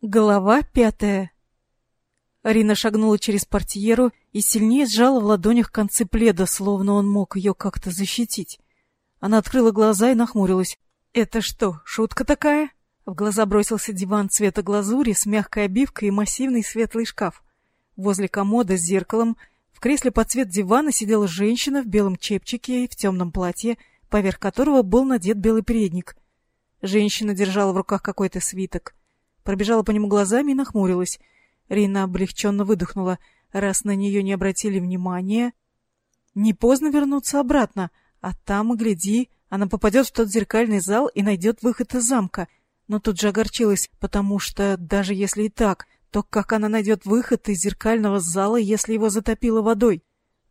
Глава пятая. Арина шагнула через портьеру и сильнее сжала в ладонях концы пледа, словно он мог ее как-то защитить. Она открыла глаза и нахмурилась. «Это что, шутка такая?» В глаза бросился диван цвета глазури с мягкой обивкой и массивный светлый шкаф. Возле комода с зеркалом в кресле под цвет дивана сидела женщина в белом чепчике и в темном платье, поверх которого был надет белый передник. Женщина держала в руках какой-то свиток пробежала по нему глазами и нахмурилась. Рина облегченно выдохнула. Раз на нее не обратили внимания... Не поздно вернуться обратно, а там, гляди, она попадет в тот зеркальный зал и найдет выход из замка. Но тут же огорчилась, потому что, даже если и так, то как она найдет выход из зеркального зала, если его затопило водой?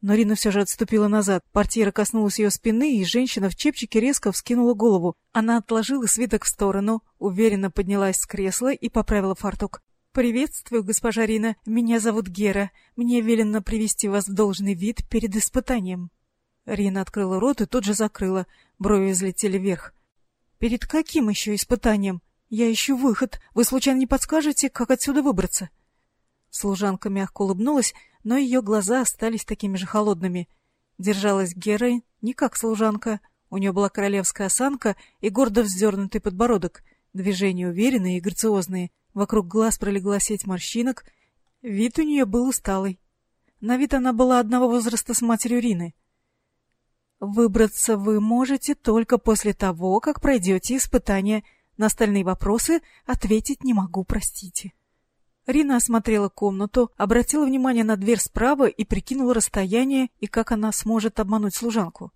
Но Рина все же отступила назад. Портьера коснулась ее спины, и женщина в чепчике резко вскинула голову. Она отложила свиток в сторону, уверенно поднялась с кресла и поправила фартук. «Приветствую, госпожа Рина. Меня зовут Гера. Мне велено привести вас в должный вид перед испытанием». Рина открыла рот и тут же закрыла. Брови взлетели вверх. «Перед каким еще испытанием? Я ищу выход. Вы случайно не подскажете, как отсюда выбраться?» Служанка мягко улыбнулась, но ее глаза остались такими же холодными. Держалась Гера не как служанка. У нее была королевская осанка и гордо вздернутый подбородок, движения уверенные и грациозные. Вокруг глаз пролегла сеть морщинок. Вид у нее был усталый. На вид она была одного возраста с матерью Рины. Выбраться вы можете только после того, как пройдете испытание. На остальные вопросы ответить не могу, простите. Рина осмотрела комнату, обратила внимание на дверь справа и прикинула расстояние и как она сможет обмануть служанку.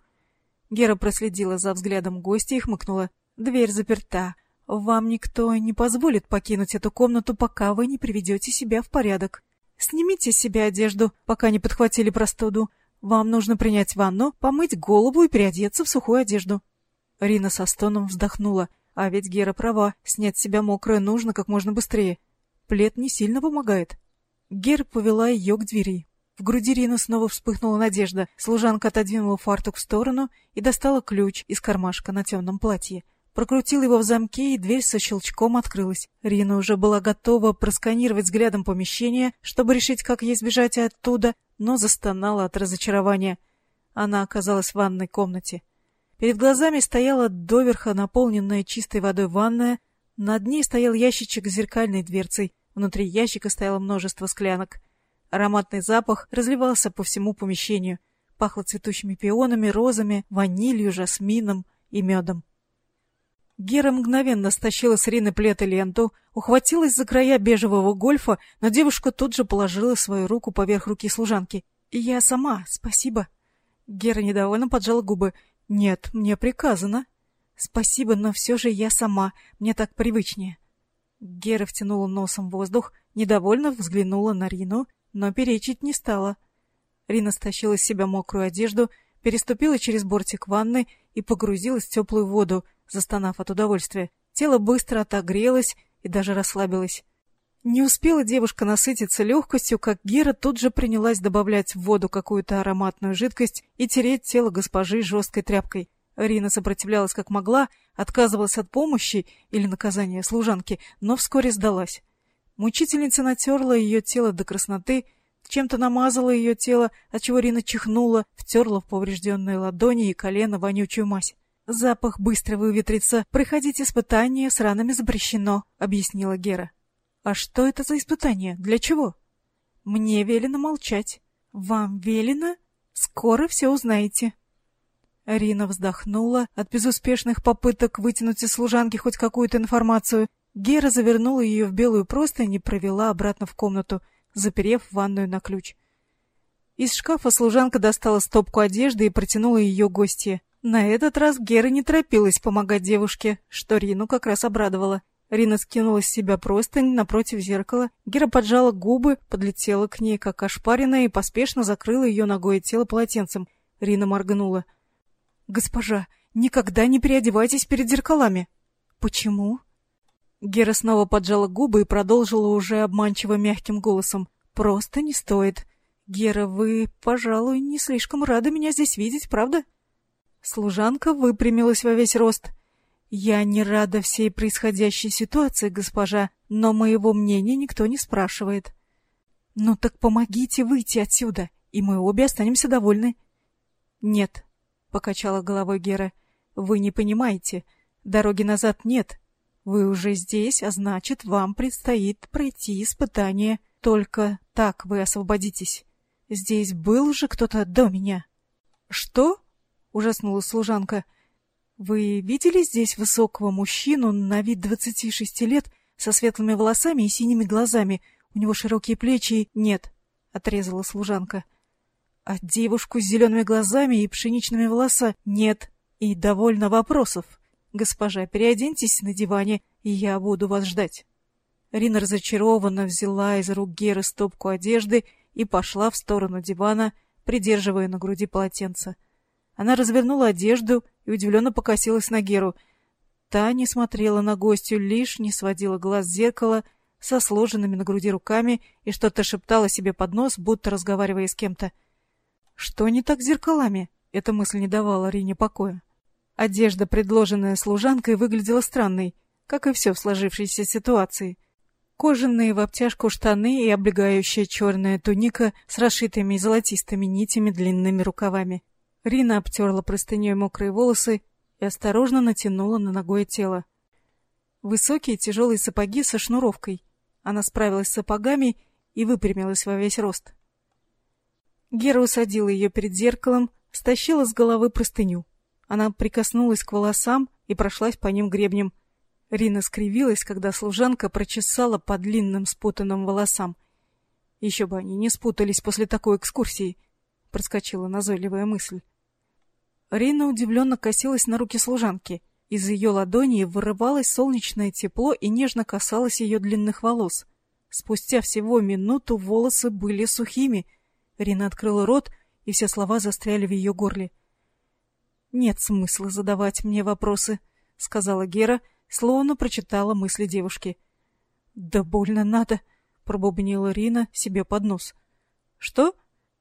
Гера проследила за взглядом гостя и хмыкнула. «Дверь заперта. Вам никто не позволит покинуть эту комнату, пока вы не приведете себя в порядок. Снимите с себя одежду, пока не подхватили простуду. Вам нужно принять ванну, помыть голову и переодеться в сухую одежду». Рина со стоном вздохнула. А ведь Гера права, снять с себя мокрое нужно как можно быстрее. Плед не сильно помогает. Гер повела ее к двери. В груди Рины снова вспыхнула надежда. Служанка отодвинула фартук в сторону и достала ключ из кармашка на темном платье. Прокрутила его в замке, и дверь со щелчком открылась. Рина уже была готова просканировать взглядом помещение, чтобы решить, как ей сбежать оттуда, но застонала от разочарования. Она оказалась в ванной комнате. Перед глазами стояла доверха наполненная чистой водой ванная, над ней стоял ящичек с зеркальной дверцей. Внутри ящика стояло множество склянок. Ароматный запах разливался по всему помещению. Пахло цветущими пионами, розами, ванилью, жасмином и медом. Гера мгновенно стащила с Рины плед и ленту, ухватилась за края бежевого гольфа, но девушка тут же положила свою руку поверх руки служанки. «Я сама, спасибо». Гера недовольно поджала губы. «Нет, мне приказано». «Спасибо, но все же я сама, мне так привычнее». Гера втянула носом воздух, недовольно взглянула на Рину, но перечить не стала. Рина стащила с себя мокрую одежду, переступила через бортик ванны и погрузилась в теплую воду, застонав от удовольствия. Тело быстро отогрелось и даже расслабилось. Не успела девушка насытиться легкостью, как Гера тут же принялась добавлять в воду какую-то ароматную жидкость и тереть тело госпожи жесткой тряпкой. Рина сопротивлялась как могла, отказывалась от помощи или наказания служанки, но вскоре сдалась. Мучительница натерла ее тело до красноты, чем-то намазала ее тело, отчего Рина чихнула, втерла в поврежденные ладони и колено вонючую мазь. «Запах быстро выветрится. Проходить испытание с ранами запрещено», — объяснила Гера. «А что это за испытание? Для чего?» «Мне велено молчать». «Вам велено? Скоро все узнаете». Рина вздохнула от безуспешных попыток вытянуть из служанки хоть какую-то информацию. Гера завернула ее в белую простынь и провела обратно в комнату, заперев ванную на ключ. Из шкафа служанка достала стопку одежды и протянула ее гостье. На этот раз Гера не торопилась помогать девушке, что Рину как раз обрадовало. Рина скинула с себя простынь напротив зеркала. Гера поджала губы, подлетела к ней, как ошпаренная, и поспешно закрыла ее ногой и тело полотенцем. Рина моргнула. «Госпожа, никогда не переодевайтесь перед зеркалами». «Почему?» Гера снова поджала губы и продолжила уже обманчиво мягким голосом. «Просто не стоит. Гера, вы, пожалуй, не слишком рады меня здесь видеть, правда?» Служанка выпрямилась во весь рост. «Я не рада всей происходящей ситуации, госпожа, но моего мнения никто не спрашивает». «Ну так помогите выйти отсюда, и мы обе останемся довольны». «Нет», — покачала головой Гера, — «вы не понимаете. Дороги назад нет. Вы уже здесь, а значит, вам предстоит пройти испытание. Только так вы освободитесь. Здесь был же кто-то до меня». «Что?» — ужаснулась служанка. «Вы видели здесь высокого мужчину на вид двадцати шести лет со светлыми волосами и синими глазами? У него широкие плечи и...» «Нет», — отрезала служанка. «А девушку с зелеными глазами и пшеничными волосами?» «Нет. И довольно вопросов. Госпожа, переоденьтесь на диване, и я буду вас ждать». Рина разочарованно взяла из рук Геры стопку одежды и пошла в сторону дивана, придерживая на груди полотенце. Она развернула одежду и удивленно покосилась на Геру. Та не смотрела на гостью, лишь не сводила глаз с зеркала со сложенными на груди руками и что-то шептала себе под нос, будто разговаривая с кем-то. Что не так с зеркалами? Эта мысль не давала Рине покоя. Одежда, предложенная служанкой, выглядела странной, как и все в сложившейся ситуации. Кожаные в обтяжку штаны и облегающая черная туника с расшитыми золотистыми нитями длинными рукавами. Рина обтерла простыней мокрые волосы и осторожно натянула на ногое тело. Высокие тяжелые сапоги со шнуровкой. Она справилась с сапогами и выпрямилась во весь рост. Гера усадила ее перед зеркалом, стащила с головы простыню. Она прикоснулась к волосам и прошлась по ним гребнем. Рина скривилась, когда служанка прочесала по длинным спутанным волосам. Еще бы они не спутались после такой экскурсии, проскочила назойливая мысль. Рина удивленно косилась на руки служанки. Из ее ладони вырывалось солнечное тепло и нежно касалось ее длинных волос. Спустя всего минуту волосы были сухими. Рина открыла рот, и все слова застряли в ее горле. Нет смысла задавать мне вопросы, сказала Гера, словно прочитала мысли девушки. Да больно надо, пробубнила Рина себе под нос. Что?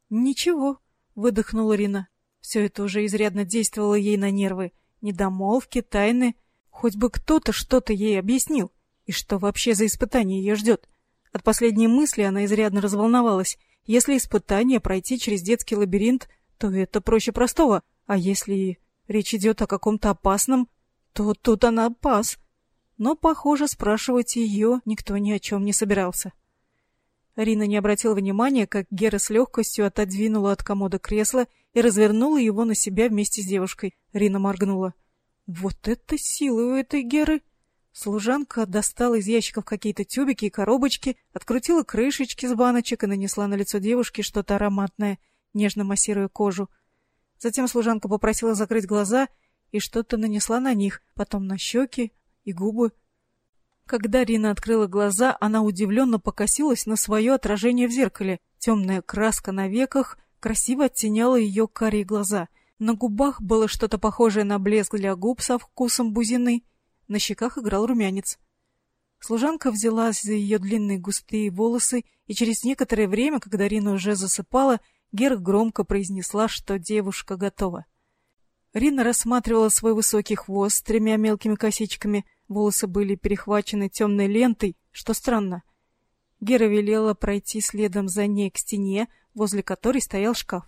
Ничего, выдохнула Рина. Все это уже изрядно действовало ей на нервы. Недомолвки, тайны. Хоть бы кто-то что-то ей объяснил. И что вообще за испытание ее ждет? От последней мысли она изрядно разволновалась. Если испытание пройти через детский лабиринт, то это проще простого. А если речь идет о каком-то опасном, то тут она пас. Но, похоже, спрашивать ее никто ни о чем не собирался. Рина не обратила внимания, как Гера с легкостью отодвинула от комода кресло и развернула его на себя вместе с девушкой. Рина моргнула. Вот это сила у этой Геры! Служанка достала из ящиков какие-то тюбики и коробочки, открутила крышечки с баночек и нанесла на лицо девушки что-то ароматное, нежно массируя кожу. Затем служанка попросила закрыть глаза и что-то нанесла на них, потом на щеки и губы. Когда Рина открыла глаза, она удивленно покосилась на свое отражение в зеркале. Темная краска на веках красиво оттеняла ее карие глаза. На губах было что-то похожее на блеск для губ со вкусом бузины. На щеках играл румянец. Служанка взялась за ее длинные густые волосы, и через некоторое время, когда Рина уже засыпала, Гера громко произнесла, что девушка готова. Рина рассматривала свой высокий хвост с тремя мелкими косичками — Волосы были перехвачены темной лентой, что странно. Гера велела пройти следом за ней к стене, возле которой стоял шкаф.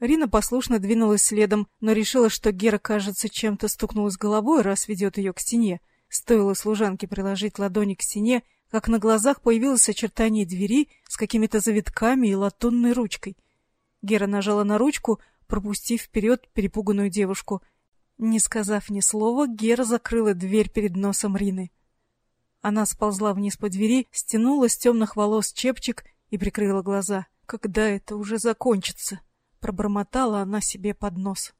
Рина послушно двинулась следом, но решила, что Гера, кажется, чем-то стукнулась головой, раз ведет ее к стене. Стоило служанке приложить ладони к стене, как на глазах появилось очертание двери с какими-то завитками и латунной ручкой. Гера нажала на ручку, пропустив вперед перепуганную девушку — не сказав ни слова, Гера закрыла дверь перед носом Рины. Она сползла вниз по двери, стянула с темных волос чепчик и прикрыла глаза. Когда это уже закончится? Пробормотала она себе под нос.